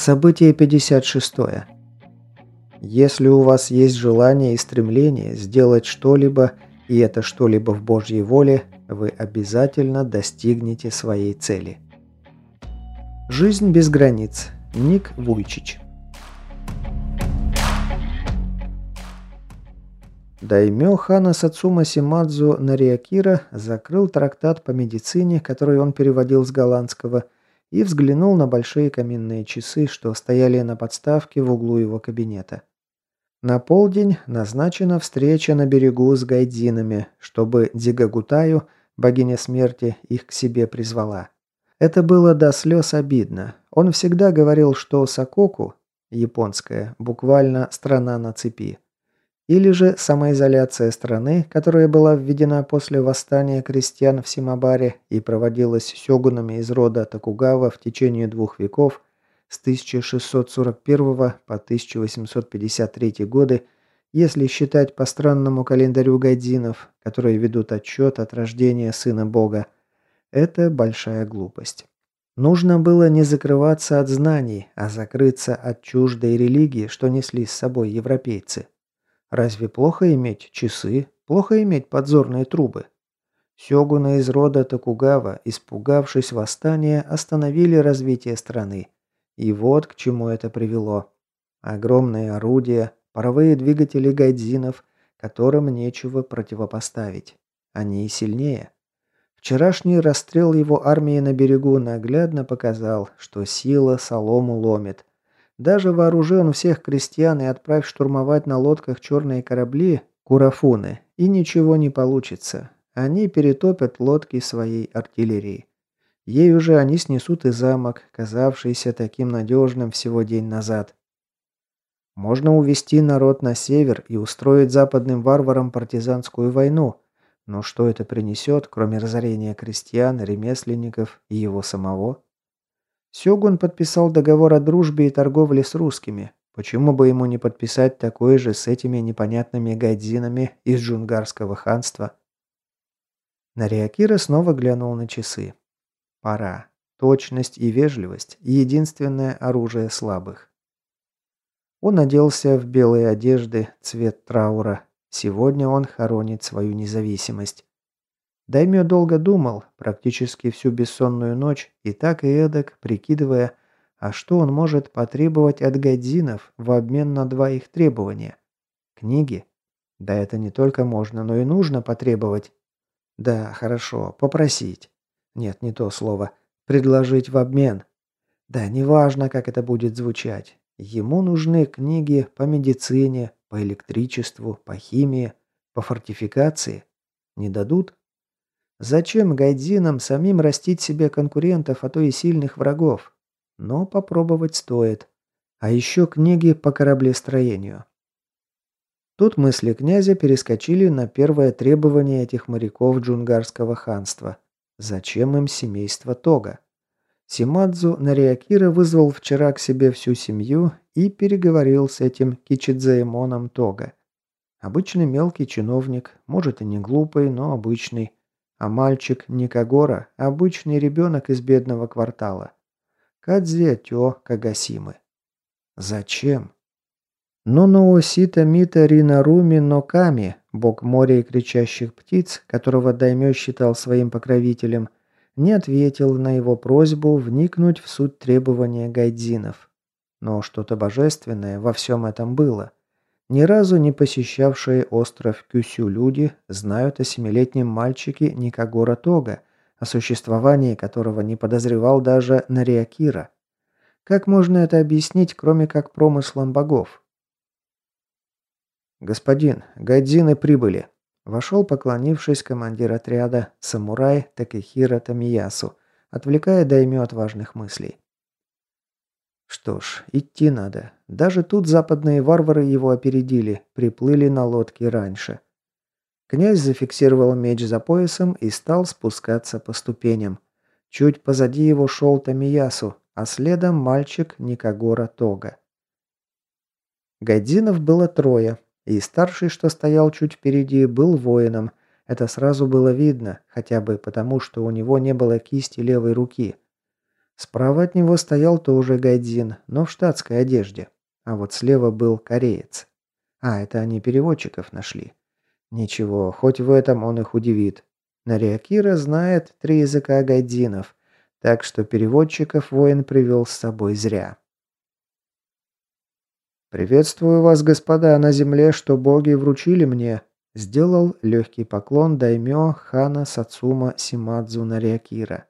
Событие 56. Если у вас есть желание и стремление сделать что-либо, и это что-либо в Божьей воле, вы обязательно достигнете своей цели. Жизнь без границ. Ник Вуйчич. Даймё хана Сацума Симадзу Нариакира закрыл трактат по медицине, который он переводил с голландского, и взглянул на большие каминные часы, что стояли на подставке в углу его кабинета. На полдень назначена встреча на берегу с гайдзинами, чтобы Дигагутаю, богиня смерти, их к себе призвала. Это было до слез обидно. Он всегда говорил, что Сококу, японская, буквально «страна на цепи», или же самоизоляция страны, которая была введена после восстания крестьян в Симабаре и проводилась сёгунами из рода Токугава в течение двух веков с 1641 по 1853 годы, если считать по странному календарю гайдзинов, которые ведут отчет от рождения сына бога, это большая глупость. Нужно было не закрываться от знаний, а закрыться от чуждой религии, что несли с собой европейцы. Разве плохо иметь часы? Плохо иметь подзорные трубы? Сёгуны из рода Токугава, испугавшись восстания, остановили развитие страны. И вот к чему это привело. Огромные орудия, паровые двигатели гайдзинов, которым нечего противопоставить. Они сильнее. Вчерашний расстрел его армии на берегу наглядно показал, что сила солому ломит, даже вооружи он всех крестьян и отправь штурмовать на лодках черные корабли, курафуны, и ничего не получится. Они перетопят лодки своей артиллерии. Ей уже они снесут и замок, казавшийся таким надежным всего день назад. Можно увести народ на север и устроить западным варварам партизанскую войну. Но что это принесет, кроме разорения крестьян, ремесленников и его самого? Сёгун подписал договор о дружбе и торговле с русскими. Почему бы ему не подписать такой же с этими непонятными гайдзинами из джунгарского ханства? Нариакира снова глянул на часы. Пора. Точность и вежливость – единственное оружие слабых. Он оделся в белые одежды, цвет траура. Сегодня он хоронит свою независимость. Даймё долго думал, практически всю бессонную ночь, и так и эдак, прикидывая, а что он может потребовать от гайдзинов в обмен на два их требования? Книги? Да это не только можно, но и нужно потребовать. Да, хорошо, попросить. Нет, не то слово. Предложить в обмен. Да, неважно, как это будет звучать. Ему нужны книги по медицине, по электричеству, по химии, по фортификации. Не дадут? Зачем гайдзинам самим растить себе конкурентов, а то и сильных врагов? Но попробовать стоит. А еще книги по кораблестроению. Тут мысли князя перескочили на первое требование этих моряков джунгарского ханства. Зачем им семейство Тога? Симадзу Нариакира вызвал вчера к себе всю семью и переговорил с этим Кичидзаэмоном Тога. Обычный мелкий чиновник, может и не глупый, но обычный. А мальчик Никагора – обычный ребенок из бедного квартала. Кадзе Тё Кагасимы. Зачем? Нуноосита Мита Ринаруми Ноками, бог моря и кричащих птиц, которого Даймё считал своим покровителем, не ответил на его просьбу вникнуть в суть требования гайдзинов. Но что-то божественное во всем этом было – ни разу не посещавшие остров Кюсю люди знают о семилетнем мальчике Никагора Тога, о существовании которого не подозревал даже Нариакира. Как можно это объяснить, кроме как промыслом богов? «Господин, гайдзины прибыли», – вошел, поклонившись командир отряда, самурай Такехира Тамиясу, отвлекая даймё от важных мыслей. Что ж, идти надо. Даже тут западные варвары его опередили, приплыли на лодке раньше. Князь зафиксировал меч за поясом и стал спускаться по ступеням. Чуть позади его шел Тамиясу, а следом мальчик Никагора Тога. Гайдзинов было трое, и старший, что стоял чуть впереди, был воином. Это сразу было видно, хотя бы потому, что у него не было кисти левой руки – Справа от него стоял тоже гайдзин, но в штатской одежде. А вот слева был кореец. А, это они переводчиков нашли. Ничего, хоть в этом он их удивит. Нариакира знает три языка гайдзинов, так что переводчиков воин привел с собой зря. «Приветствую вас, господа, на земле, что боги вручили мне», сделал легкий поклон даймё хана Сацума Симадзу Нариакира.